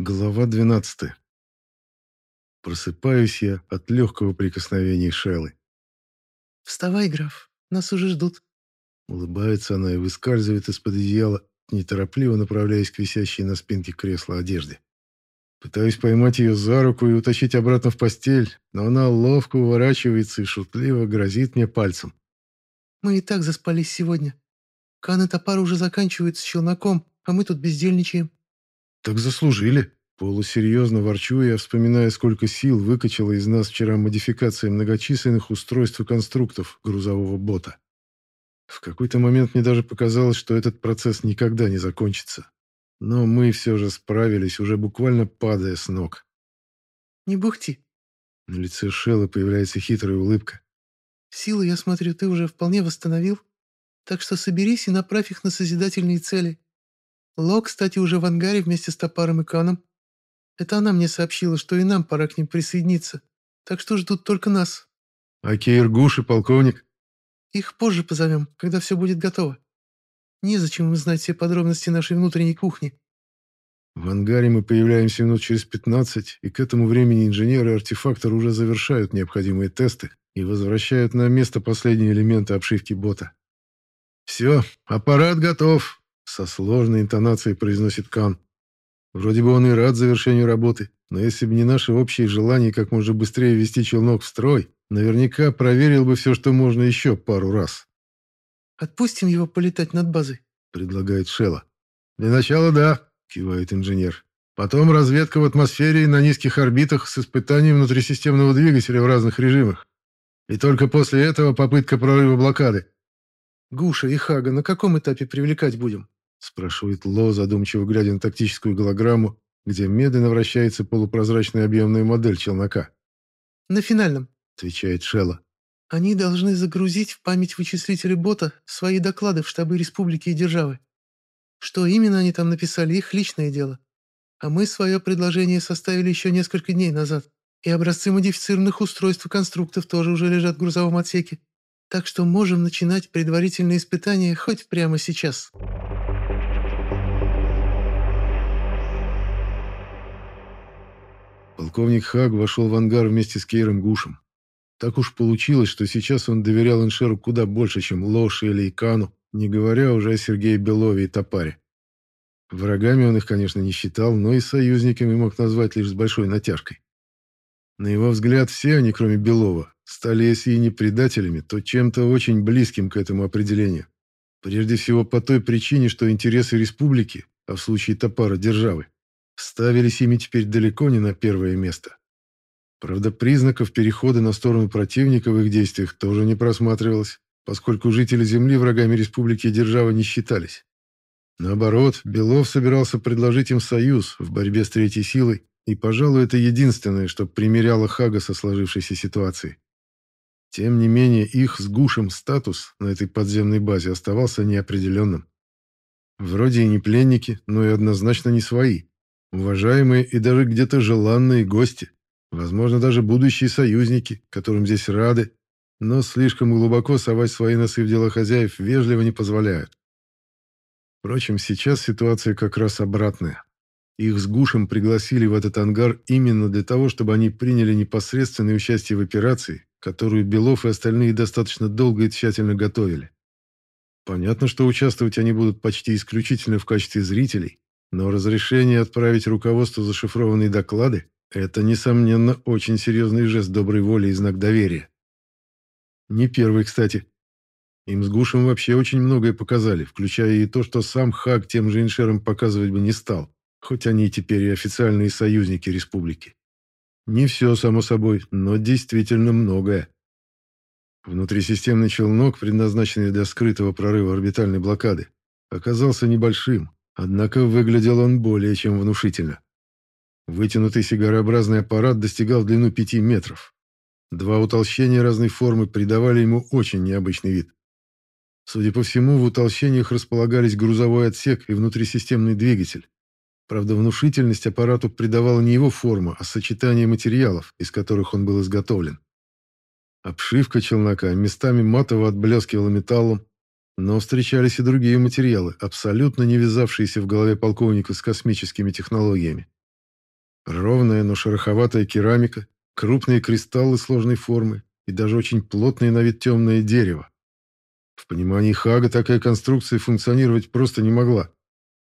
Глава 12. Просыпаюсь я от легкого прикосновения Шеллы. «Вставай, граф, нас уже ждут». Улыбается она и выскальзывает из-под одеяла, неторопливо направляясь к висящей на спинке кресла одежде. Пытаюсь поймать ее за руку и утащить обратно в постель, но она ловко уворачивается и шутливо грозит мне пальцем. «Мы и так заспались сегодня. Кан и Топар уже заканчивают с челноком, а мы тут бездельничаем». «Так заслужили». Полусерьезно ворчу я, вспоминая, сколько сил выкачала из нас вчера модификация многочисленных устройств и конструктов грузового бота. В какой-то момент мне даже показалось, что этот процесс никогда не закончится. Но мы все же справились, уже буквально падая с ног. «Не бухти». На лице Шелла появляется хитрая улыбка. «Силы, я смотрю, ты уже вполне восстановил. Так что соберись и направь их на созидательные цели. Ло, кстати, уже в ангаре вместе с Топаром и Каном. Это она мне сообщила, что и нам пора к ним присоединиться. Так что ждут только нас. А Кейргуш и полковник? Их позже позовем, когда все будет готово. Незачем им знать все подробности нашей внутренней кухни. В ангаре мы появляемся минут через 15, и к этому времени инженеры и артефакторы уже завершают необходимые тесты и возвращают на место последние элементы обшивки бота. «Все, аппарат готов», со сложной интонацией произносит Кан. Вроде бы он и рад завершению работы, но если бы не наше общее желание как можно быстрее ввести челнок в строй, наверняка проверил бы все, что можно еще пару раз. «Отпустим его полетать над базой», — предлагает Шелла. «Для начала да», — кивает инженер. «Потом разведка в атмосфере и на низких орбитах с испытанием внутрисистемного двигателя в разных режимах. И только после этого попытка прорыва блокады». «Гуша и Хага на каком этапе привлекать будем?» Спрашивает Ло, задумчиво глядя на тактическую голограмму, где медленно вращается полупрозрачная объемная модель челнока. «На финальном», — отвечает Шелла. «Они должны загрузить в память вычислителя бота свои доклады в штабы республики и державы. Что именно они там написали, их личное дело. А мы свое предложение составили еще несколько дней назад, и образцы модифицированных устройств и конструктов тоже уже лежат в грузовом отсеке. Так что можем начинать предварительные испытания хоть прямо сейчас». Полковник Хаг вошел в ангар вместе с Кейром Гушем. Так уж получилось, что сейчас он доверял Иншеру куда больше, чем Лоши или Икану, не говоря уже о Сергее Белове и Топаре. Врагами он их, конечно, не считал, но и союзниками мог назвать лишь с большой натяжкой. На его взгляд, все они, кроме Белова, стали, если и не предателями, то чем-то очень близким к этому определению. Прежде всего по той причине, что интересы республики, а в случае Топара – державы, ставились ими теперь далеко не на первое место. Правда, признаков перехода на сторону противника в их действиях тоже не просматривалось, поскольку жители Земли врагами республики и державы не считались. Наоборот, Белов собирался предложить им союз в борьбе с третьей силой, и, пожалуй, это единственное, что примеряло Хага со сложившейся ситуацией. Тем не менее, их с Гушем статус на этой подземной базе оставался неопределенным. Вроде и не пленники, но и однозначно не свои. Уважаемые и даже где-то желанные гости, возможно, даже будущие союзники, которым здесь рады, но слишком глубоко совать свои носы в дела хозяев вежливо не позволяют. Впрочем, сейчас ситуация как раз обратная. Их с Гушем пригласили в этот ангар именно для того, чтобы они приняли непосредственное участие в операции, которую Белов и остальные достаточно долго и тщательно готовили. Понятно, что участвовать они будут почти исключительно в качестве зрителей, но разрешение отправить руководству зашифрованные доклады – это, несомненно, очень серьезный жест доброй воли и знак доверия. Не первый, кстати. Им с Гушем вообще очень многое показали, включая и то, что сам Хаг тем же иншерам показывать бы не стал, хоть они теперь и официальные союзники республики. Не все, само собой, но действительно многое. Внутрисистемный челнок, предназначенный для скрытого прорыва орбитальной блокады, оказался небольшим, Однако выглядел он более чем внушительно. Вытянутый сигарообразный аппарат достигал длину 5 метров. Два утолщения разной формы придавали ему очень необычный вид. Судя по всему, в утолщениях располагались грузовой отсек и внутрисистемный двигатель. Правда, внушительность аппарату придавала не его форма, а сочетание материалов, из которых он был изготовлен. Обшивка челнока местами матово отблескивала металлом, но встречались и другие материалы, абсолютно не вязавшиеся в голове полковника с космическими технологиями. Ровная, но шероховатая керамика, крупные кристаллы сложной формы и даже очень плотное на вид темное дерево. В понимании Хага такая конструкция функционировать просто не могла.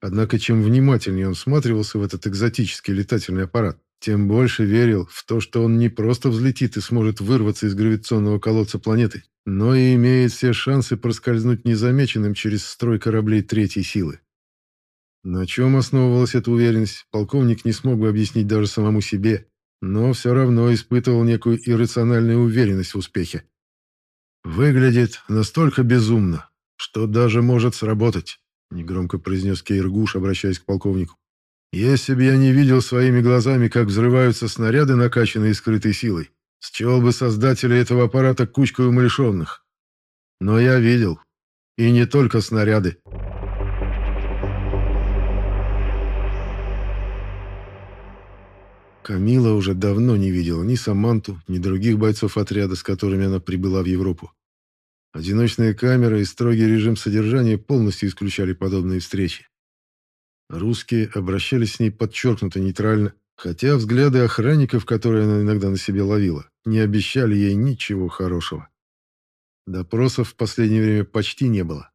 Однако чем внимательнее он всматривался в этот экзотический летательный аппарат, тем больше верил в то, что он не просто взлетит и сможет вырваться из гравитационного колодца планеты, но и имеет все шансы проскользнуть незамеченным через строй кораблей третьей силы. На чем основывалась эта уверенность, полковник не смог бы объяснить даже самому себе, но все равно испытывал некую иррациональную уверенность в успехе. «Выглядит настолько безумно, что даже может сработать», — негромко произнес Кейргуш, обращаясь к полковнику. «Если бы я не видел своими глазами, как взрываются снаряды, накачанные скрытой силой, счел бы создателя этого аппарата кучкой умалишенных. Но я видел. И не только снаряды». Камила уже давно не видела ни Саманту, ни других бойцов отряда, с которыми она прибыла в Европу. Одиночные камеры и строгий режим содержания полностью исключали подобные встречи. Русские обращались с ней подчеркнуто нейтрально, хотя взгляды охранников, которые она иногда на себе ловила, не обещали ей ничего хорошего. Допросов в последнее время почти не было.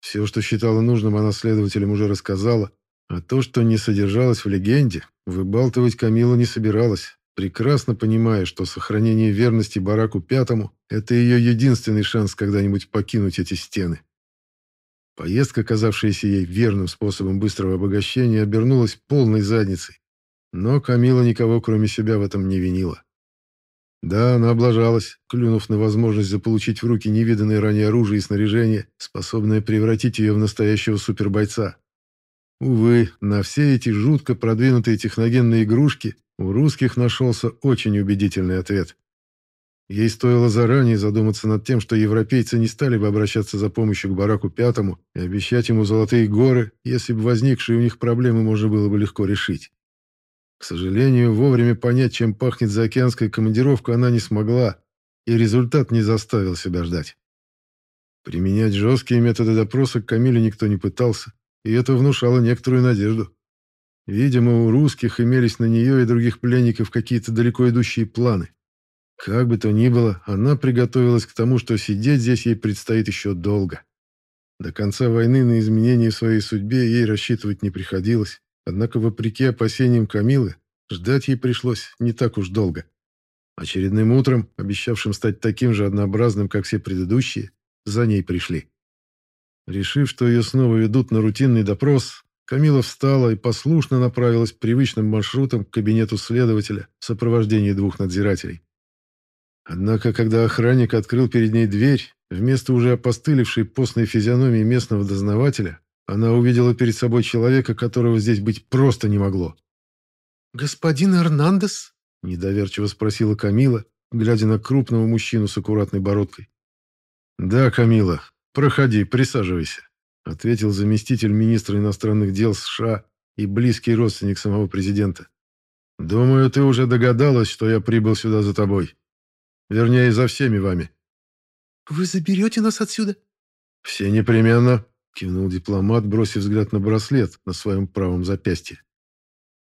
Все, что считала нужным, она следователям уже рассказала, а то, что не содержалось в легенде, выбалтывать Камила не собиралась, прекрасно понимая, что сохранение верности Бараку Пятому – это ее единственный шанс когда-нибудь покинуть эти стены. Поездка, казавшаяся ей верным способом быстрого обогащения, обернулась полной задницей. Но Камила никого, кроме себя, в этом не винила. Да, она облажалась, клюнув на возможность заполучить в руки невиданное ранее оружие и снаряжение, способное превратить ее в настоящего супербойца. Увы, на все эти жутко продвинутые техногенные игрушки у русских нашелся очень убедительный ответ. Ей стоило заранее задуматься над тем, что европейцы не стали бы обращаться за помощью к Бараку Пятому и обещать ему золотые горы, если бы возникшие у них проблемы можно было бы легко решить. К сожалению, вовремя понять, чем пахнет заокеанская командировка, она не смогла, и результат не заставил себя ждать. Применять жесткие методы допроса к Камиле никто не пытался и это внушало некоторую надежду. Видимо, у русских имелись на нее и других пленников какие-то далеко идущие планы. Как бы то ни было, она приготовилась к тому, что сидеть здесь ей предстоит еще долго. До конца войны на изменения в своей судьбе ей рассчитывать не приходилось, однако, вопреки опасениям Камилы, ждать ей пришлось не так уж долго. Очередным утром, обещавшим стать таким же однообразным, как все предыдущие, за ней пришли. Решив, что ее снова ведут на рутинный допрос, Камила встала и послушно направилась привычным маршрутом к кабинету следователя в сопровождении двух надзирателей. Однако, когда охранник открыл перед ней дверь, вместо уже опостылевшей постной физиономии местного дознавателя, она увидела перед собой человека, которого здесь быть просто не могло. «Господин Эрнандес?» – недоверчиво спросила Камила, глядя на крупного мужчину с аккуратной бородкой. «Да, Камила, «Проходи, присаживайся», — ответил заместитель министра иностранных дел США и близкий родственник самого президента. «Думаю, ты уже догадалась, что я прибыл сюда за тобой. Вернее, за всеми вами». «Вы заберете нас отсюда?» «Все непременно», — кивнул дипломат, бросив взгляд на браслет на своем правом запястье.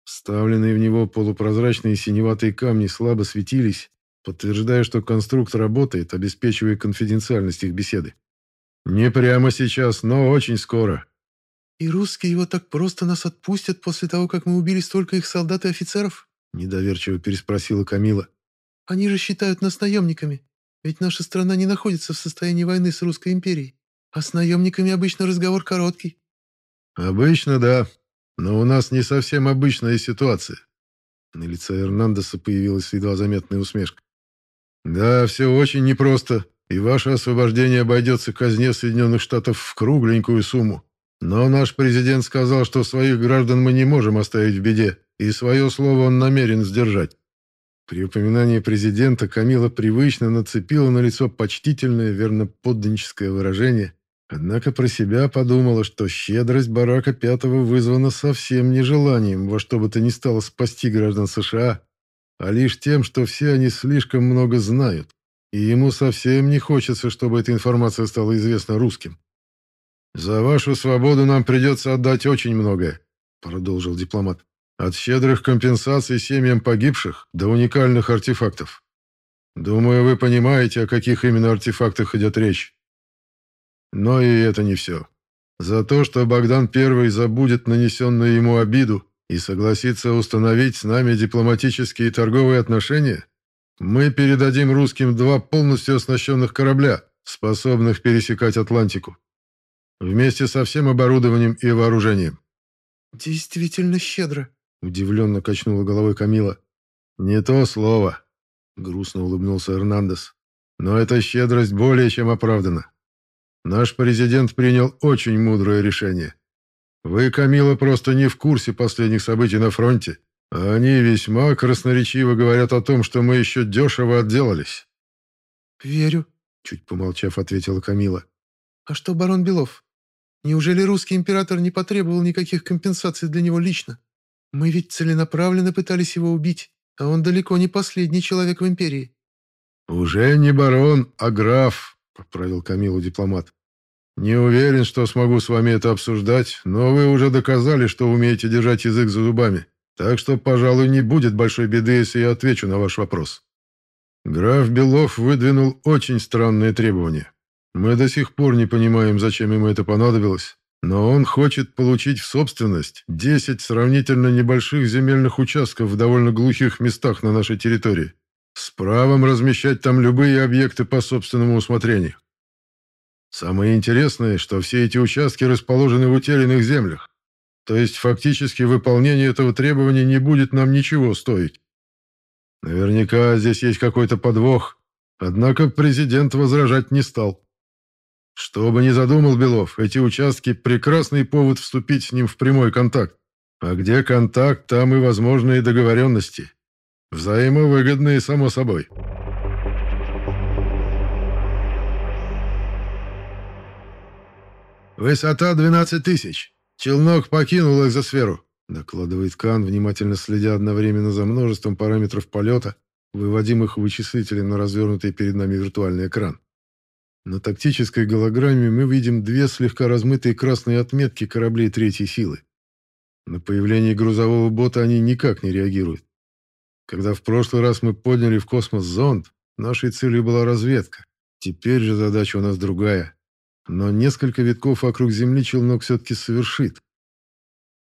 Вставленные в него полупрозрачные синеватые камни слабо светились, подтверждая, что конструкт работает, обеспечивая конфиденциальность их беседы. «Не прямо сейчас, но очень скоро». «И русские его так просто нас отпустят после того, как мы убили столько их солдат и офицеров?» Недоверчиво переспросила Камила. «Они же считают нас наемниками, ведь наша страна не находится в состоянии войны с Русской империей, а с наемниками обычно разговор короткий». «Обычно, да, но у нас не совсем обычная ситуация». На лице Эрнандеса появилась едва заметная усмешка. «Да, все очень непросто, и ваше освобождение обойдется казне Соединенных Штатов в кругленькую сумму. Но наш президент сказал, что своих граждан мы не можем оставить в беде, и свое слово он намерен сдержать. При упоминании президента Камила привычно нацепила на лицо почтительное, верно подданническое выражение, однако про себя подумала, что щедрость Барака Пятого вызвана совсем не желанием во что бы то ни стало спасти граждан США, а лишь тем, что все они слишком много знают. И ему совсем не хочется, чтобы эта информация стала известна русским. «За вашу свободу нам придется отдать очень многое», — продолжил дипломат. От щедрых компенсаций семьям погибших до уникальных артефактов. Думаю, вы понимаете, о каких именно артефактах идет речь. Но и это не все. За то, что Богдан I забудет нанесенную ему обиду и согласится установить с нами дипломатические и торговые отношения, мы передадим русским два полностью оснащенных корабля, способных пересекать Атлантику. Вместе со всем оборудованием и вооружением. «Действительно щедро», — удивленно качнула головой Камила. «Не то слово», — грустно улыбнулся Эрнандес. «Но эта щедрость более чем оправдана. Наш президент принял очень мудрое решение. Вы, Камила, просто не в курсе последних событий на фронте, а они весьма красноречиво говорят о том, что мы еще дешево отделались». «Верю», — чуть помолчав, ответила Камила. «А что барон Белов? Неужели русский император не потребовал никаких компенсаций для него лично? Мы ведь целенаправленно пытались его убить, а он далеко не последний человек в империи». «Уже не барон, а граф», — поправил Камилу дипломат. «Не уверен, что смогу с вами это обсуждать, но вы уже доказали, что умеете держать язык за зубами, так что, пожалуй, не будет большой беды, если я отвечу на ваш вопрос». Граф Белов выдвинул очень странные требования. Мы до сих пор не понимаем, зачем ему это понадобилось, но он хочет получить в собственность 10 сравнительно небольших земельных участков в довольно глухих местах на нашей территории, с правом размещать там любые объекты по собственному усмотрению. Самое интересное, что все эти участки расположены в утерянных землях, то есть фактически выполнение этого требования не будет нам ничего стоить. Наверняка здесь есть какой-то подвох, однако президент возражать не стал. Что бы ни задумал Белов, эти участки – прекрасный повод вступить с ним в прямой контакт. А где контакт, там и возможные договоренности. Взаимовыгодные, само собой. «Высота 12 тысяч. Челнок покинул экзосферу», — докладывает Кан, внимательно следя одновременно за множеством параметров полета, выводимых вычислителем на развернутый перед нами виртуальный экран. На тактической голограмме мы видим две слегка размытые красные отметки кораблей третьей силы. На появление грузового бота они никак не реагируют. Когда в прошлый раз мы подняли в космос зонд, нашей целью была разведка. Теперь же задача у нас другая. Но несколько витков вокруг Земли челнок все-таки совершит.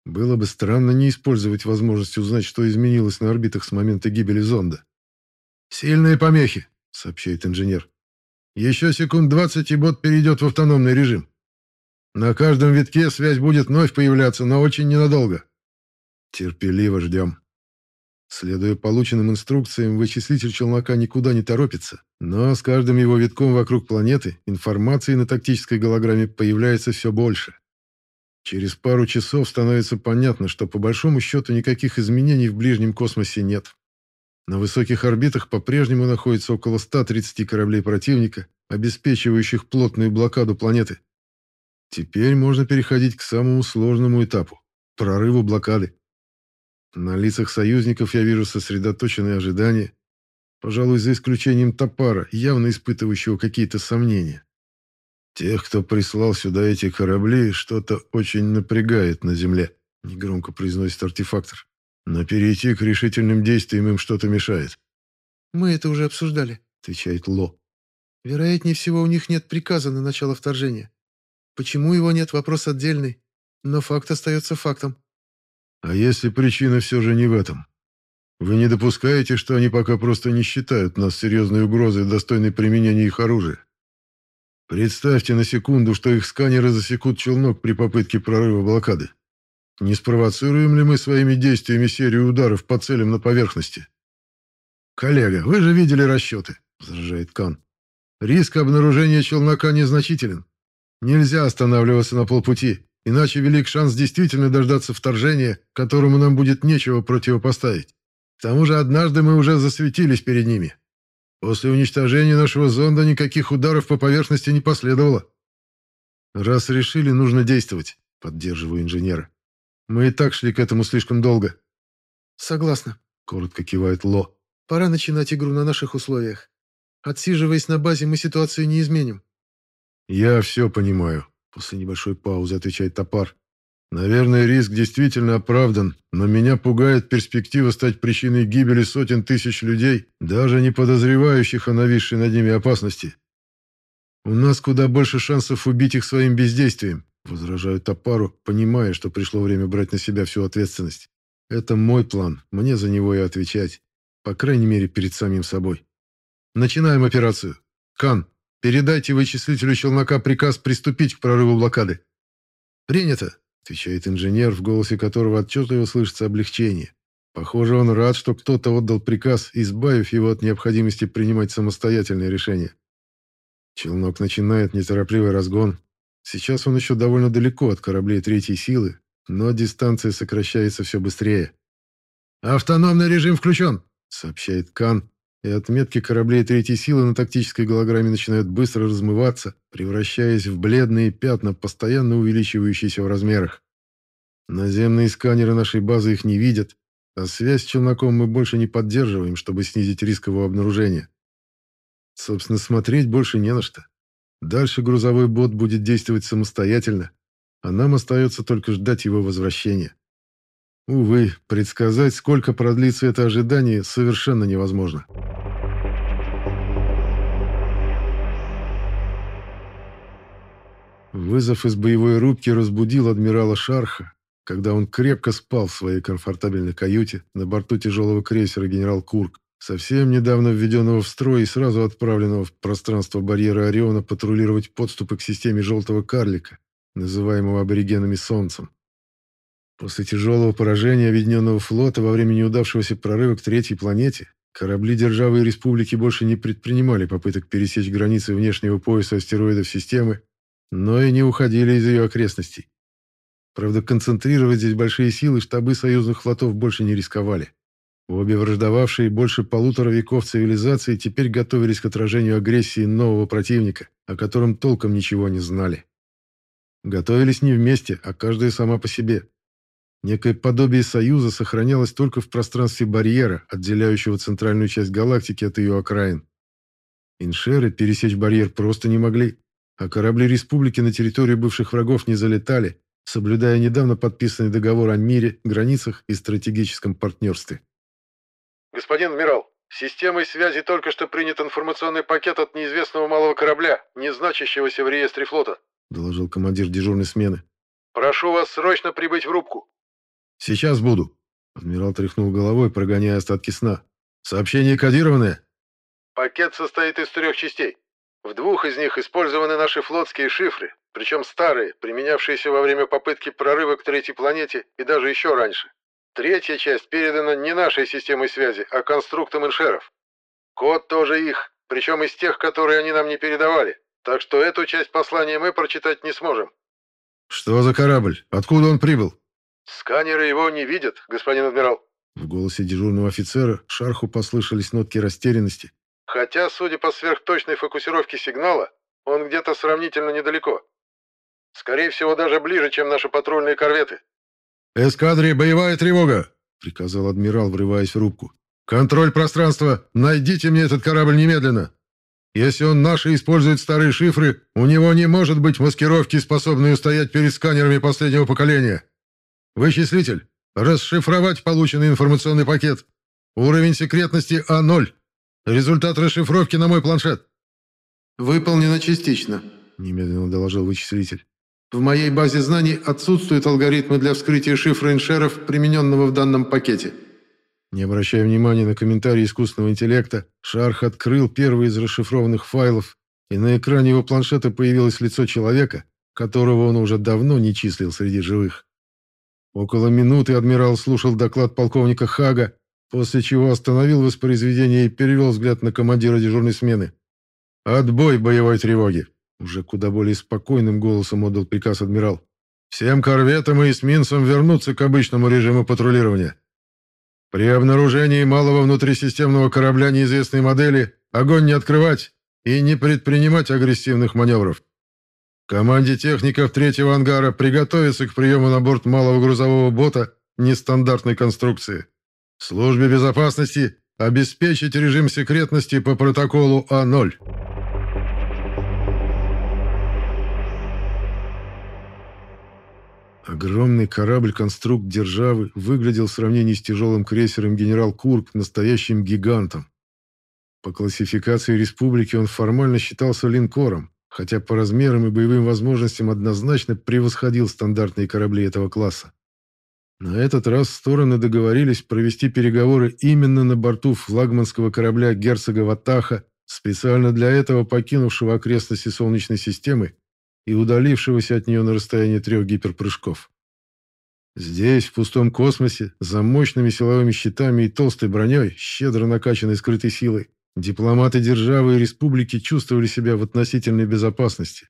Было бы странно не использовать возможность узнать, что изменилось на орбитах с момента гибели зонда. «Сильные помехи», — сообщает инженер. «Еще секунд двадцать, и бот перейдет в автономный режим. На каждом витке связь будет вновь появляться, но очень ненадолго. Терпеливо ждем». Следуя полученным инструкциям, вычислитель челнока никуда не торопится, но с каждым его витком вокруг планеты информации на тактической голограмме появляется все больше. Через пару часов становится понятно, что по большому счету никаких изменений в ближнем космосе нет. На высоких орбитах по-прежнему находится около 130 кораблей противника, обеспечивающих плотную блокаду планеты. Теперь можно переходить к самому сложному этапу – прорыву блокады. На лицах союзников я вижу сосредоточенные ожидания, пожалуй, за исключением Топара, явно испытывающего какие-то сомнения. Тех, кто прислал сюда эти корабли, что-то очень напрягает на Земле, негромко произносит артефактор. Но перейти к решительным действиям им что-то мешает. «Мы это уже обсуждали», — отвечает Ло. «Вероятнее всего, у них нет приказа на начало вторжения. Почему его нет, вопрос отдельный, но факт остается фактом. А если причина все же не в этом? Вы не допускаете, что они пока просто не считают нас серьезной угрозой, достойной применения их оружия? Представьте на секунду, что их сканеры засекут челнок при попытке прорыва блокады. Не спровоцируем ли мы своими действиями серию ударов по целям на поверхности? «Коллега, вы же видели расчеты», — возражает Кан. «Риск обнаружения челнока незначителен. Нельзя останавливаться на полпути. Иначе велик шанс действительно дождаться вторжения, которому нам будет нечего противопоставить. К тому же однажды мы уже засветились перед ними. После уничтожения нашего зонда никаких ударов по поверхности не последовало. Раз решили, нужно действовать, поддерживаю инженера. Мы и так шли к этому слишком долго. Согласна, коротко кивает Ло. Пора начинать игру на наших условиях. Отсиживаясь на базе, мы ситуацию не изменим. Я все понимаю, После небольшой паузы отвечает топар. Наверное, риск действительно оправдан, но меня пугает перспектива стать причиной гибели сотен тысяч людей, даже не подозревающих о нависшей над ними опасности. У нас куда больше шансов убить их своим бездействием, возражаю Топару, понимая, что пришло время брать на себя всю ответственность. Это мой план, мне за него и отвечать, по крайней мере, перед самим собой. Начинаем операцию. Кан, передайте вычислителю челнока приказ приступить к прорыву блокады. Принято отвечает инженер, в голосе которого отчетливо слышится облегчение. Похоже, он рад, что кто-то отдал приказ, избавив его от необходимости принимать самостоятельные решения. Челнок начинает неторопливый разгон. Сейчас он еще довольно далеко от кораблей третьей силы, но дистанция сокращается все быстрее. «Автономный режим включен», — сообщает Кан, и отметки кораблей третьей силы на тактической голограмме начинают быстро размываться, превращаясь в бледные пятна, постоянно увеличивающиеся в размерах. Наземные сканеры нашей базы их не видят, а связь с челноком мы больше не поддерживаем, чтобы снизить риск его обнаружения. Собственно, смотреть больше не на что. Дальше грузовой бот будет действовать самостоятельно, а нам остается только ждать его возвращения. Увы, предсказать, сколько продлится это ожидание, совершенно невозможно. Вызов из боевой рубки разбудил адмирала Шарха, когда он крепко спал в своей комфортабельной каюте на борту тяжелого крейсера «Генерал Курк», совсем недавно введенного в строй и сразу отправленного в пространство барьера Ориона патрулировать подступы к системе «Желтого карлика», называемого аборигенами Солнцем. После тяжелого поражения Объединенного флота во время неудавшегося прорыва к третьей планете, корабли Державы и Республики больше не предпринимали попыток пересечь границы внешнего пояса астероидов системы но и не уходили из ее окрестностей. Правда, концентрировать здесь большие силы штабы союзных флотов больше не рисковали. Обе враждовавшие больше полутора веков цивилизации теперь готовились к отражению агрессии нового противника, о котором толком ничего не знали. Готовились не вместе, а каждая сама по себе. Некое подобие союза сохранялось только в пространстве барьера, отделяющего центральную часть галактики от ее окраин. Иншеры пересечь барьер просто не могли а корабли республики на территорию бывших врагов не залетали, соблюдая недавно подписанный договор о мире, границах и стратегическом партнерстве. «Господин адмирал, системой связи только что принят информационный пакет от неизвестного малого корабля, не значащегося в реестре флота», доложил командир дежурной смены. «Прошу вас срочно прибыть в рубку». «Сейчас буду», адмирал тряхнул головой, прогоняя остатки сна. «Сообщение кодированное?» «Пакет состоит из трех частей. В двух из них использованы наши флотские шифры, причем старые, применявшиеся во время попытки прорыва к третьей планете и даже еще раньше. Третья часть передана не нашей системой связи, а конструктам иншеров. Код тоже их, причем из тех, которые они нам не передавали. Так что эту часть послания мы прочитать не сможем. Что за корабль? Откуда он прибыл? Сканеры его не видят, господин адмирал. В голосе дежурного офицера Шарху послышались нотки растерянности. Хотя, судя по сверхточной фокусировке сигнала, он где-то сравнительно недалеко. Скорее всего, даже ближе, чем наши патрульные корветы. «Эскадре, боевая тревога!» — приказал адмирал, врываясь в рубку. «Контроль пространства! Найдите мне этот корабль немедленно! Если он наши использует старые шифры, у него не может быть маскировки, способной устоять перед сканерами последнего поколения. Вычислитель, расшифровать полученный информационный пакет. Уровень секретности А0. Результат расшифровки на мой планшет. Выполнено частично, немедленно доложил вычислитель. В моей базе знаний отсутствуют алгоритмы для вскрытия шифра иншеров, примененного в данном пакете. Не обращая внимания на комментарии искусственного интеллекта, Шарх открыл первый из расшифрованных файлов, и на экране его планшета появилось лицо человека, которого он уже давно не числил среди живых. Около минуты адмирал слушал доклад полковника Хага, после чего остановил воспроизведение и перевел взгляд на командира дежурной смены. «Отбой боевой тревоги!» Уже куда более спокойным голосом отдал приказ адмирал. «Всем корветам и эсминцам вернуться к обычному режиму патрулирования. При обнаружении малого внутрисистемного корабля неизвестной модели огонь не открывать и не предпринимать агрессивных маневров. Команде техников третьего ангара приготовиться к приему на борт малого грузового бота нестандартной конструкции. Службе безопасности обеспечить режим секретности по протоколу А0. Огромный корабль-конструкт державы выглядел в сравнении с тяжелым крейсером «Генерал Курк» настоящим гигантом. По классификации республики он формально считался линкором, хотя по размерам и боевым возможностям однозначно превосходил стандартные корабли этого класса. На этот раз стороны договорились провести переговоры именно на борту флагманского корабля герцога Ватаха, специально для этого покинувшего окрестности Солнечной системы и удалившегося от нее на расстоянии трех гиперпрыжков. Здесь, в пустом космосе, за мощными силовыми щитами и толстой броней, щедро накачанной скрытой силой, дипломаты державы и республики чувствовали себя в относительной безопасности.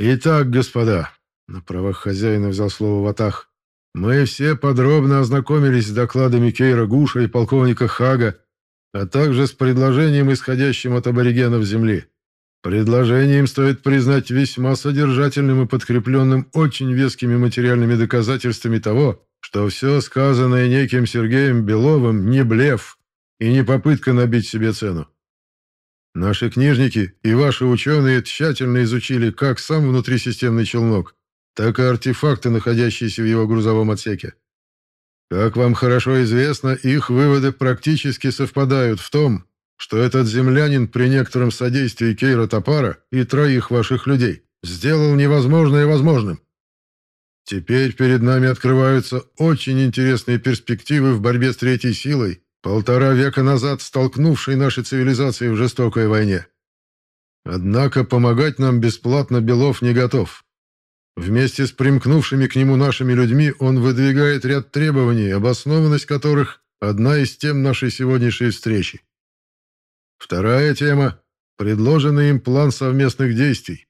«Итак, господа», — на правах хозяина взял слово Ватах, «мы все подробно ознакомились с докладами Кейра Гуша и полковника Хага, а также с предложением, исходящим от аборигенов Земли. Предложение им стоит признать весьма содержательным и подкрепленным очень вескими материальными доказательствами того, что все сказанное неким Сергеем Беловым не блеф и не попытка набить себе цену. Наши книжники и ваши ученые тщательно изучили как сам внутрисистемный челнок, так и артефакты, находящиеся в его грузовом отсеке. Как вам хорошо известно, их выводы практически совпадают в том, что этот землянин при некотором содействии Кейра Топара и троих ваших людей сделал невозможное возможным. Теперь перед нами открываются очень интересные перспективы в борьбе с третьей силой, полтора века назад столкнувшей наши цивилизации в жестокой войне. Однако помогать нам бесплатно Белов не готов. Вместе с примкнувшими к нему нашими людьми он выдвигает ряд требований, обоснованность которых – одна из тем нашей сегодняшней встречи. Вторая тема – предложенный им план совместных действий.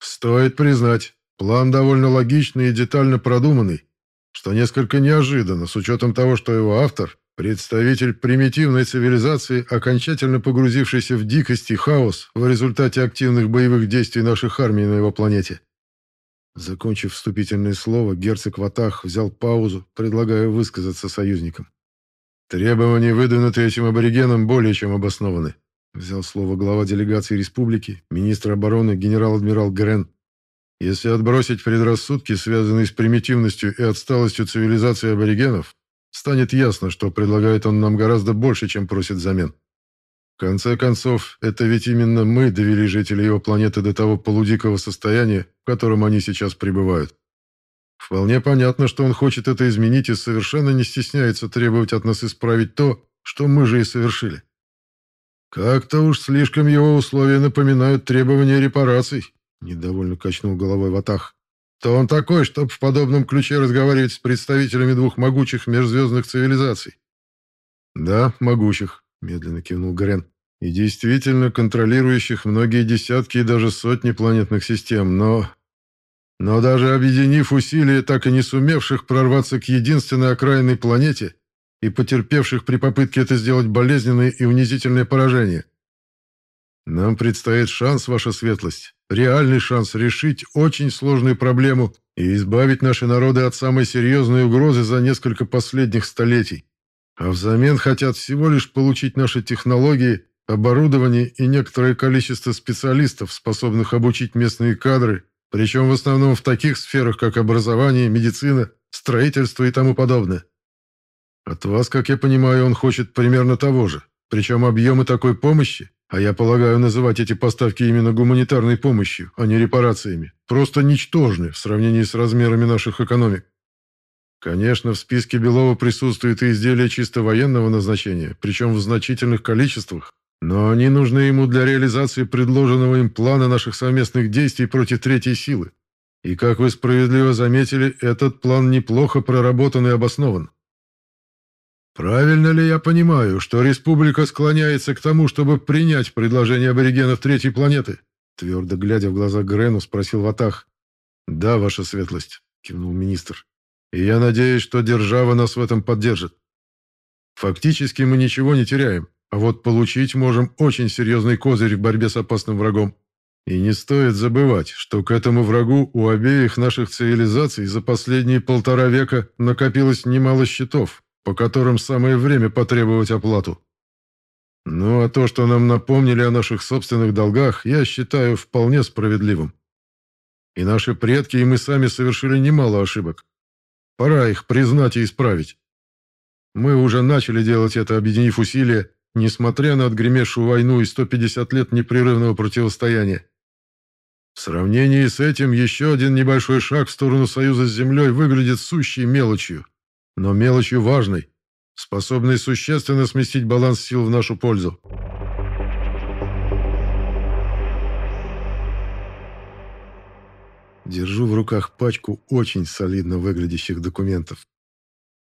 Стоит признать, план довольно логичный и детально продуманный, что несколько неожиданно, с учетом того, что его автор – представитель примитивной цивилизации, окончательно погрузившийся в дикость и хаос в результате активных боевых действий наших армий на его планете. Закончив вступительное слово, герцог Ватах взял паузу, предлагая высказаться союзникам. Требования, выдвинутые этим аборигенам, более чем обоснованы. Взял слово глава делегации республики, министр обороны генерал-адмирал Грен. Если отбросить предрассудки, связанные с примитивностью и отсталостью цивилизации аборигенов, станет ясно, что предлагает он нам гораздо больше, чем просит взамен. Конце концов, это ведь именно мы довели жителей его планеты до того полудикого состояния, в котором они сейчас пребывают. Вполне понятно, что он хочет это изменить и совершенно не стесняется требовать от нас исправить то, что мы же и совершили. Как-то уж слишком его условия напоминают требования репараций, недовольно качнул головой Ватах. То он такой, чтобы в подобном ключе разговаривать с представителями двух могучих межзвездных цивилизаций. Да, могучих, медленно кивнул Грен. И действительно контролирующих многие десятки и даже сотни планетных систем, но но даже объединив усилия, так и не сумевших прорваться к единственной окраинной планете и потерпевших при попытке это сделать болезненное и унизительное поражение. Нам предстоит шанс, ваша светлость, реальный шанс решить очень сложную проблему и избавить наши народы от самой серьезной угрозы за несколько последних столетий. А взамен хотят всего лишь получить наши технологии, оборудование и некоторое количество специалистов, способных обучить местные кадры причем в основном в таких сферах, как образование, медицина, строительство и тому подобное. От вас, как я понимаю, он хочет примерно того же. Причем объемы такой помощи, а я полагаю называть эти поставки именно гуманитарной помощью, а не репарациями, просто ничтожны в сравнении с размерами наших экономик. Конечно, в списке Белова присутствуют и изделия чисто военного назначения, причем в значительных количествах, но они нужны ему для реализации предложенного им плана наших совместных действий против третьей силы. И, как вы справедливо заметили, этот план неплохо проработан и обоснован. Правильно ли я понимаю, что республика склоняется к тому, чтобы принять предложение аборигенов третьей планеты? Твердо глядя в глаза Грену, спросил Ватах. «Да, ваша светлость», — кивнул министр. «И я надеюсь, что держава нас в этом поддержит. Фактически мы ничего не теряем. А вот получить можем очень серьезный козырь в борьбе с опасным врагом. И не стоит забывать, что к этому врагу у обеих наших цивилизаций за последние полтора века накопилось немало счетов, по которым самое время потребовать оплату. Ну а то, что нам напомнили о наших собственных долгах, я считаю вполне справедливым. И наши предки, и мы сами совершили немало ошибок. Пора их признать и исправить. Мы уже начали делать это, объединив усилия, несмотря на отгремевшую войну и 150 лет непрерывного противостояния. В сравнении с этим еще один небольшой шаг в сторону союза с Землей выглядит сущей мелочью, но мелочью важной, способной существенно сместить баланс сил в нашу пользу. Держу в руках пачку очень солидно выглядящих документов.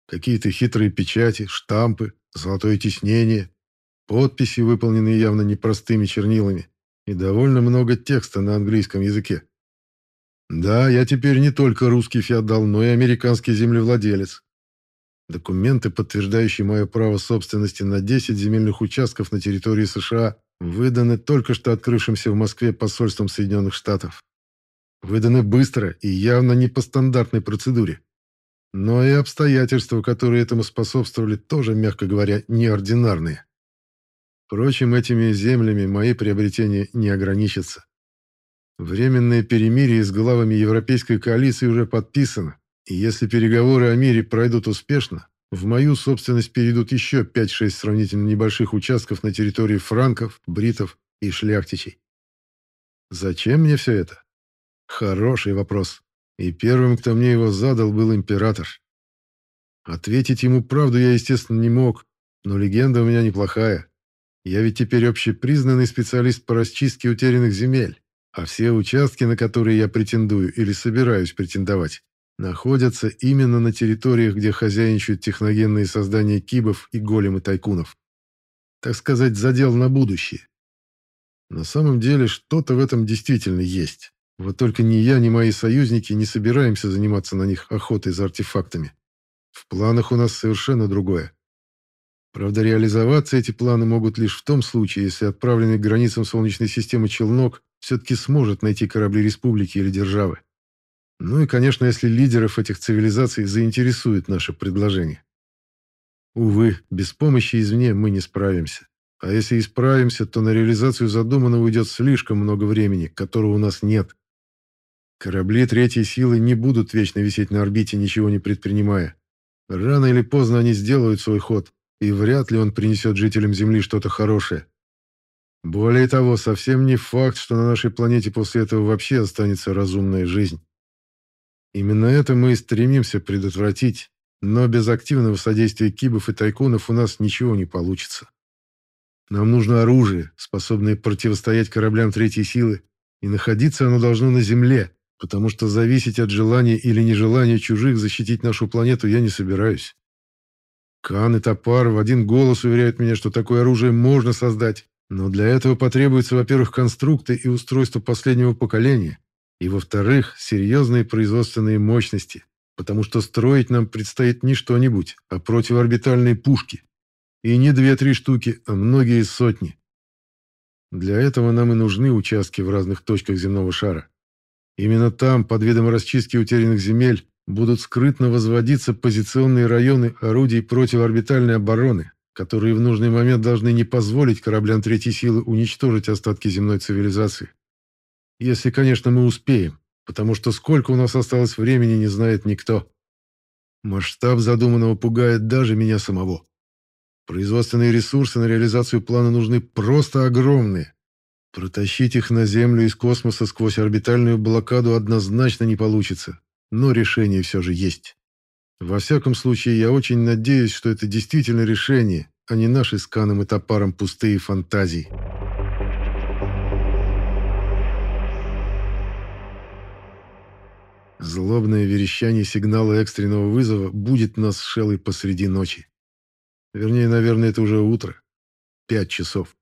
Какие-то хитрые печати, штампы, золотое тиснение, подписи, выполненные явно непростыми чернилами, и довольно много текста на английском языке. Да, я теперь не только русский феодал, но и американский землевладелец. Документы, подтверждающие мое право собственности на 10 земельных участков на территории США, выданы только что открывшимся в Москве посольством Соединенных Штатов. Выданы быстро и явно не по стандартной процедуре. Но и обстоятельства, которые этому способствовали, тоже, мягко говоря, неординарные. Впрочем, этими землями мои приобретения не ограничатся. Временное перемирие с главами Европейской коалиции уже подписано, и если переговоры о мире пройдут успешно, в мою собственность перейдут еще 5-6 сравнительно небольших участков на территории франков, бритов и шляхтичей. Зачем мне все это? Хороший вопрос. И первым, кто мне его задал, был император. Ответить ему правду я, естественно, не мог, но легенда у меня неплохая. Я ведь теперь общепризнанный специалист по расчистке утерянных земель, а все участки, на которые я претендую или собираюсь претендовать, находятся именно на территориях, где хозяйничают техногенные создания кибов и големы тайкунов. Так сказать, задел на будущее. На самом деле, что-то в этом действительно есть. Вот только ни я, ни мои союзники не собираемся заниматься на них охотой за артефактами. В планах у нас совершенно другое. Правда, реализоваться эти планы могут лишь в том случае, если отправленный к границам Солнечной системы челнок все-таки сможет найти корабли республики или державы. Ну и, конечно, если лидеров этих цивилизаций заинтересует наше предложение. Увы, без помощи извне мы не справимся. А если и справимся, то на реализацию задуманного уйдет слишком много времени, которого у нас нет. Корабли третьей силы не будут вечно висеть на орбите, ничего не предпринимая. Рано или поздно они сделают свой ход, и вряд ли он принесет жителям Земли что-то хорошее. Более того, совсем не факт, что на нашей планете после этого вообще останется разумная жизнь. Именно это мы и стремимся предотвратить, но без активного содействия кибов и тайкунов у нас ничего не получится. Нам нужно оружие, способное противостоять кораблям третьей силы, и находиться оно должно на Земле, потому что зависеть от желания или нежелания чужих защитить нашу планету я не собираюсь. Кан и Топар в один голос уверяют меня, что такое оружие можно создать, но для этого потребуются, во-первых, конструкты и устройства последнего поколения, и, во-вторых, серьезные производственные мощности, потому что строить нам предстоит не что-нибудь, а противоорбитальные пушки. И не две-три штуки, а многие сотни. Для этого нам и нужны участки в разных точках земного шара. Именно там, под видом расчистки утерянных земель, будут скрытно возводиться позиционные районы орудий противоорбитальной обороны, которые в нужный момент должны не позволить кораблям третьей силы уничтожить остатки земной цивилизации. Если, конечно, мы успеем, потому что сколько у нас осталось времени, не знает никто. Масштаб задуманного пугает даже меня самого. Производственные ресурсы на реализацию плана нужны просто огромные. Протащить их на Землю из космоса сквозь орбитальную блокаду однозначно не получится, но решение все же есть. Во всяком случае, я очень надеюсь, что это действительно решение, а не наши с Каном и Топаром пустые фантазии. Злобное верещание сигнала экстренного вызова будет нас с Шеллой посреди ночи. Вернее, наверное, это уже утро. Пять часов.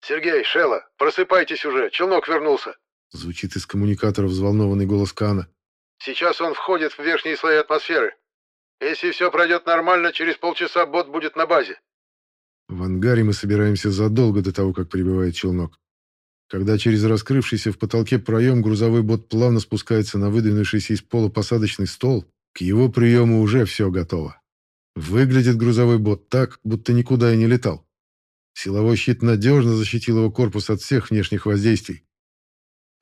«Сергей, Шелла, просыпайтесь уже, челнок вернулся!» Звучит из коммуникатора взволнованный голос Кана. «Сейчас он входит в верхние слои атмосферы. Если все пройдет нормально, через полчаса бот будет на базе». В ангаре мы собираемся задолго до того, как прибывает челнок. Когда через раскрывшийся в потолке проем грузовой бот плавно спускается на выдвинувшийся из пола посадочный стол, к его приему уже все готово. Выглядит грузовой бот так, будто никуда и не летал. Силовой щит надежно защитил его корпус от всех внешних воздействий.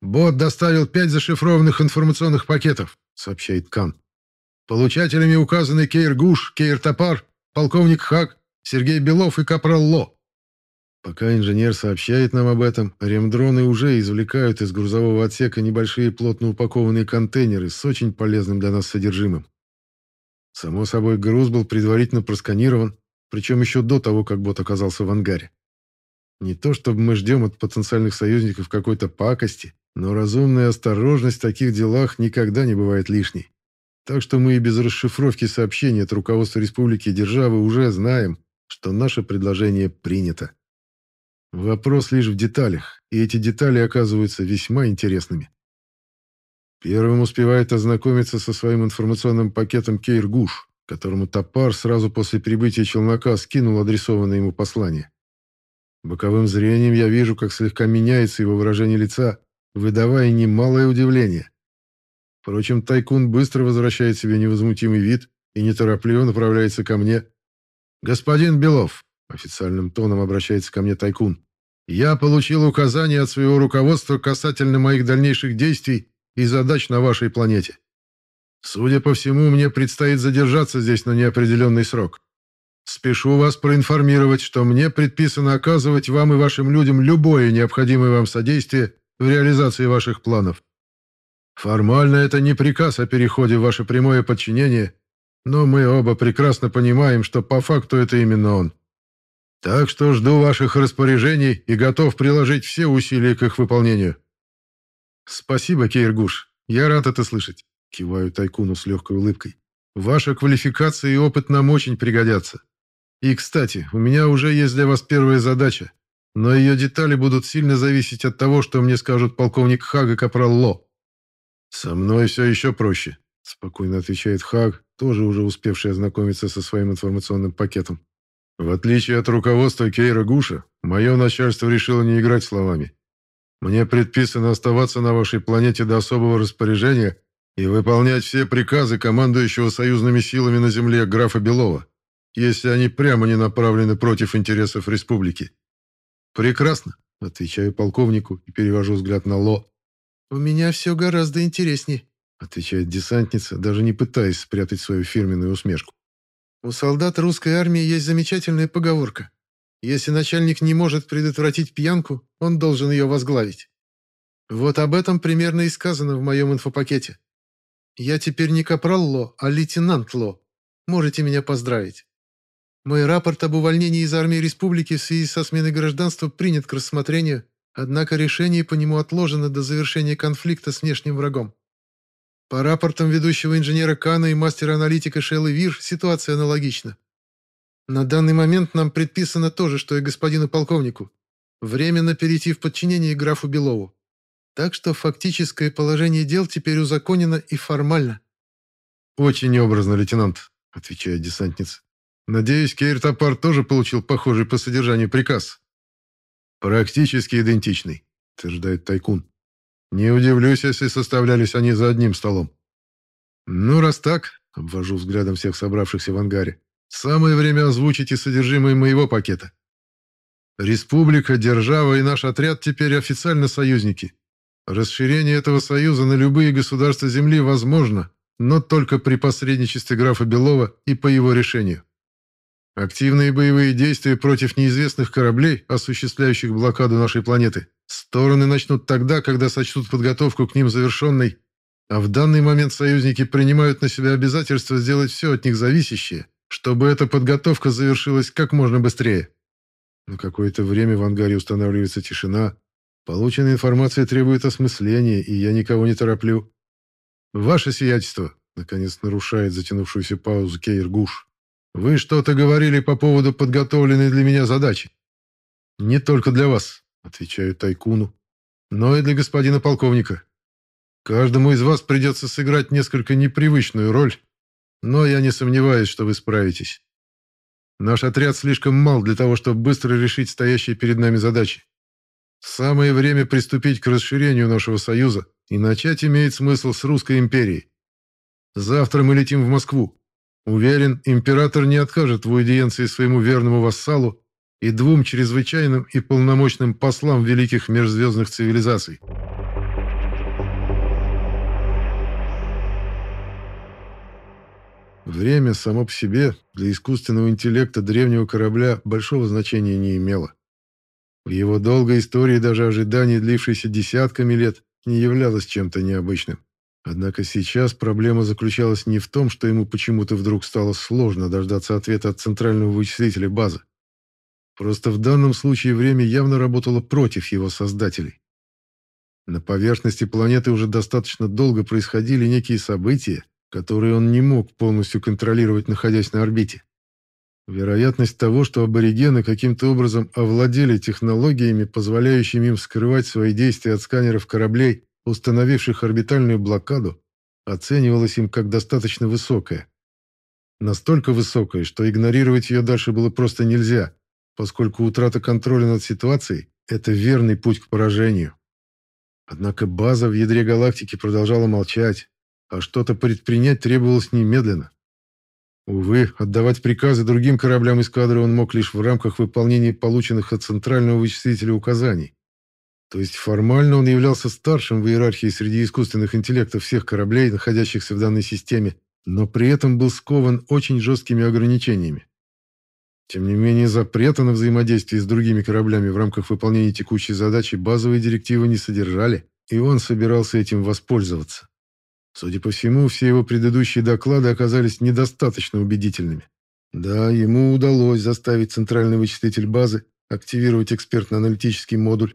«Бот доставил пять зашифрованных информационных пакетов», — сообщает Кан. «Получателями указаны Кейр Гуш, Кейр Топар, полковник Хак, Сергей Белов и Капрал Ло. Пока инженер сообщает нам об этом, ремдроны уже извлекают из грузового отсека небольшие плотно упакованные контейнеры с очень полезным для нас содержимым. Само собой, груз был предварительно просканирован, причем еще до того, как бот оказался в ангаре. Не то чтобы мы ждем от потенциальных союзников какой-то пакости, но разумная осторожность в таких делах никогда не бывает лишней. Так что мы и без расшифровки сообщения от руководства республики и державы уже знаем, что наше предложение принято. Вопрос лишь в деталях, и эти детали оказываются весьма интересными. Первым успевает ознакомиться со своим информационным пакетом Кейр Гуш, которому Топар сразу после прибытия челнока скинул адресованное ему послание. Боковым зрением я вижу, как слегка меняется его выражение лица, выдавая немалое удивление. Впрочем, Тайкун быстро возвращает себе невозмутимый вид и неторопливо направляется ко мне. «Господин Белов, Официальным тоном обращается ко мне Тайкун. «Я получил указания от своего руководства касательно моих дальнейших действий и задач на вашей планете. Судя по всему, мне предстоит задержаться здесь на неопределенный срок. Спешу вас проинформировать, что мне предписано оказывать вам и вашим людям любое необходимое вам содействие в реализации ваших планов. Формально это не приказ о переходе в ваше прямое подчинение, но мы оба прекрасно понимаем, что по факту это именно он. Так что жду ваших распоряжений и готов приложить все усилия к их выполнению. Спасибо, Кейргуш. Я рад это слышать. Киваю Тайкуну с легкой улыбкой. Ваша квалификация и опыт нам очень пригодятся. И, кстати, у меня уже есть для вас первая задача, но ее детали будут сильно зависеть от того, что мне скажут полковник Хаг и капрал Ло. Со мной все еще проще, спокойно отвечает Хаг, тоже уже успевший ознакомиться со своим информационным пакетом. В отличие от руководства Кейра Гуша, мое начальство решило не играть словами. Мне предписано оставаться на вашей планете до особого распоряжения и выполнять все приказы командующего союзными силами на Земле графа Белова, если они прямо не направлены против интересов республики. Прекрасно, отвечаю полковнику и перевожу взгляд на Ло. У меня все гораздо интереснее, отвечает десантница, даже не пытаясь спрятать свою фирменную усмешку. У солдат русской армии есть замечательная поговорка. Если начальник не может предотвратить пьянку, он должен ее возглавить. Вот об этом примерно и сказано в моем инфопакете. Я теперь не капрал Ло, а лейтенант Ло. Можете меня поздравить. Мой рапорт об увольнении из армии республики в связи со сменой гражданства принят к рассмотрению, однако решение по нему отложено до завершения конфликта с внешним врагом. По рапортам ведущего инженера Кана и мастера-аналитика Шеллы Вир ситуация аналогична. На данный момент нам предписано то же, что и господину полковнику. Временно перейти в подчинение графу Белову. Так что фактическое положение дел теперь узаконено и формально. «Очень образно, лейтенант», — отвечает десантница. «Надеюсь, Кейр Топар тоже получил похожий по содержанию приказ». «Практически идентичный», — утверждает Тайкун. Не удивлюсь, если составлялись они за одним столом. Ну, раз так, обвожу взглядом всех собравшихся в ангаре, самое время озвучить и содержимое моего пакета. Республика, держава и наш отряд теперь официально союзники. Расширение этого союза на любые государства Земли возможно, но только при посредничестве графа Белова и по его решению. Активные боевые действия против неизвестных кораблей, осуществляющих блокаду нашей планеты, стороны начнут тогда, когда сочтут подготовку к ним завершенной, а в данный момент союзники принимают на себя обязательство сделать все от них зависящее, чтобы эта подготовка завершилась как можно быстрее. На какое-то время в ангаре устанавливается тишина. Полученная информация требует осмысления, и я никого не тороплю. «Ваше сиятельство», — наконец нарушает затянувшуюся паузу Кейр Гуш, вы что-то говорили по поводу подготовленной для меня задачи. Не только для вас, отвечаю Тайкуну, но и для господина полковника. Каждому из вас придется сыграть несколько непривычную роль, но я не сомневаюсь, что вы справитесь. Наш отряд слишком мал для того, чтобы быстро решить стоящие перед нами задачи. Самое время приступить к расширению нашего союза, и начать имеет смысл с Русской империей. Завтра мы летим в Москву. Уверен, император не откажет в аудиенции своему верному вассалу и двум чрезвычайным и полномочным послам великих межзвездных цивилизаций. Время само по себе для искусственного интеллекта древнего корабля большого значения не имело. В его долгой истории даже ожидание, длившееся десятками лет, не являлось чем-то необычным. Однако сейчас проблема заключалась не в том, что ему почему-то вдруг стало сложно дождаться ответа от центрального вычислителя базы. Просто в данном случае время явно работало против его создателей. На поверхности планеты уже достаточно долго происходили некие события, которые он не мог полностью контролировать, находясь на орбите. Вероятность того, что аборигены каким-то образом овладели технологиями, позволяющими им скрывать свои действия от сканеров кораблей, установивших орбитальную блокаду, оценивалась им как достаточно высокая. Настолько высокая, что игнорировать ее дальше было просто нельзя, поскольку утрата контроля над ситуацией – это верный путь к поражению. Однако база в ядре галактики продолжала молчать, а что-то предпринять требовалось немедленно. Увы, отдавать приказы другим кораблям эскадры он мог лишь в рамках выполнения полученных от центрального вычислителя указаний. То есть формально он являлся старшим в иерархии среди искусственных интеллектов всех кораблей, находящихся в данной системе, но при этом был скован очень жесткими ограничениями. Тем не менее, запрета на взаимодействие с другими кораблями в рамках выполнения текущей задачи базовые директивы не содержали, и он собирался этим воспользоваться. Судя по всему, все его предыдущие доклады оказались недостаточно убедительными. Да, ему удалось заставить центральный вычислитель базы активировать экспертно-аналитический модуль.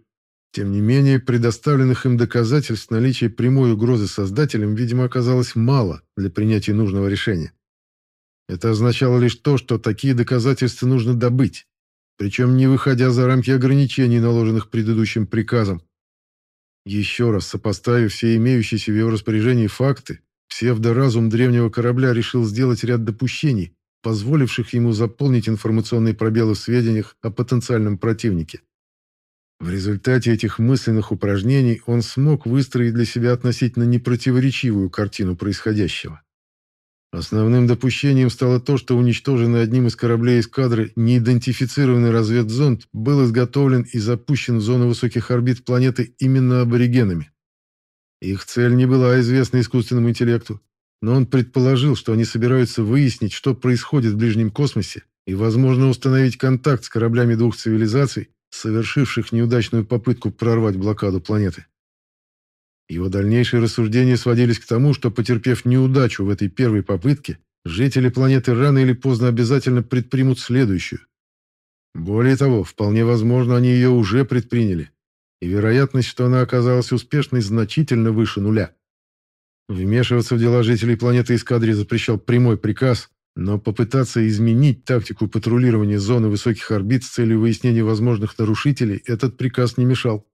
Тем не менее, предоставленных им доказательств наличия прямой угрозы создателям, видимо, оказалось мало для принятия нужного решения. Это означало лишь то, что такие доказательства нужно добыть, причем не выходя за рамки ограничений, наложенных предыдущим приказом. Еще раз сопоставив все имеющиеся в его распоряжении факты, псевдоразум древнего корабля решил сделать ряд допущений, позволивших ему заполнить информационные пробелы в сведениях о потенциальном противнике. В результате этих мысленных упражнений он смог выстроить для себя относительно непротиворечивую картину происходящего. Основным допущением стало то, что уничтоженный одним из кораблей эскадры неидентифицированный разведзонд был изготовлен и запущен в зону высоких орбит планеты именно аборигенами. Их цель не была известна искусственному интеллекту, но он предположил, что они собираются выяснить, что происходит в ближнем космосе, и, возможно, установить контакт с кораблями двух цивилизаций, совершивших неудачную попытку прорвать блокаду планеты. Его дальнейшие рассуждения сводились к тому, что, потерпев неудачу в этой первой попытке, жители планеты рано или поздно обязательно предпримут следующую. Более того, вполне возможно, они ее уже предприняли, и вероятность, что она оказалась успешной, значительно выше нуля. Вмешиваться в дела жителей планеты эскадри запрещал прямой приказ, но попытаться изменить тактику патрулирования зоны высоких орбит с целью выяснения возможных нарушителей этот приказ не мешал.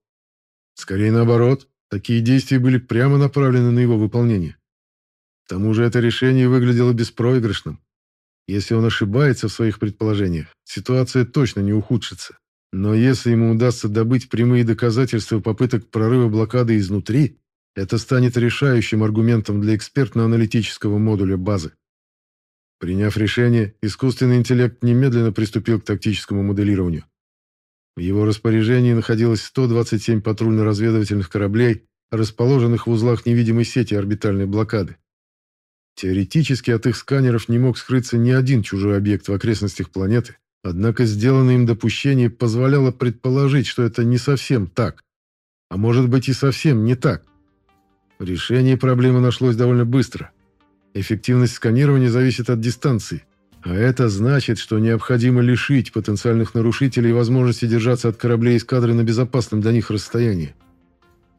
Скорее наоборот, Такие действия были прямо направлены на его выполнение. К тому же это решение выглядело беспроигрышным. Если он ошибается в своих предположениях, ситуация точно не ухудшится. Но если ему удастся добыть прямые доказательства попыток прорыва блокады изнутри, это станет решающим аргументом для экспертно-аналитического модуля базы. Приняв решение, искусственный интеллект немедленно приступил к тактическому моделированию. В его распоряжении находилось 127 патрульно-разведывательных кораблей, расположенных в узлах невидимой сети орбитальной блокады. Теоретически от их сканеров не мог скрыться ни один чужой объект в окрестностях планеты, однако сделанное им допущение позволяло предположить, что это не совсем так. А может быть и совсем не так. Решение проблемы нашлось довольно быстро. Эффективность сканирования зависит от дистанции – а это значит, что необходимо лишить потенциальных нарушителей возможности держаться от кораблей эскадры на безопасном для них расстоянии.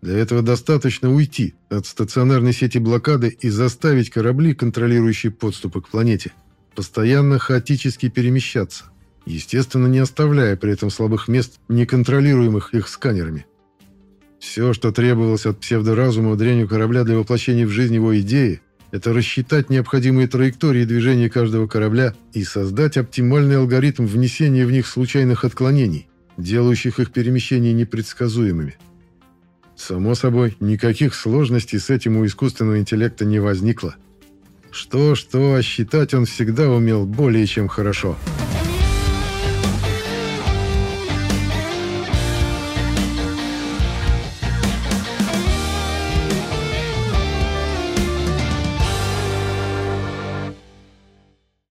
Для этого достаточно уйти от стационарной сети блокады и заставить корабли, контролирующие подступы к планете, постоянно хаотически перемещаться, естественно, не оставляя при этом слабых мест, неконтролируемых их сканерами. Все, что требовалось от псевдоразума древнего корабля для воплощения в жизнь его идеи, это рассчитать необходимые траектории движения каждого корабля и создать оптимальный алгоритм внесения в них случайных отклонений, делающих их перемещения непредсказуемыми. Само собой, никаких сложностей с этим у искусственного интеллекта не возникло. Что-что, а считать он всегда умел более чем хорошо. «Что?»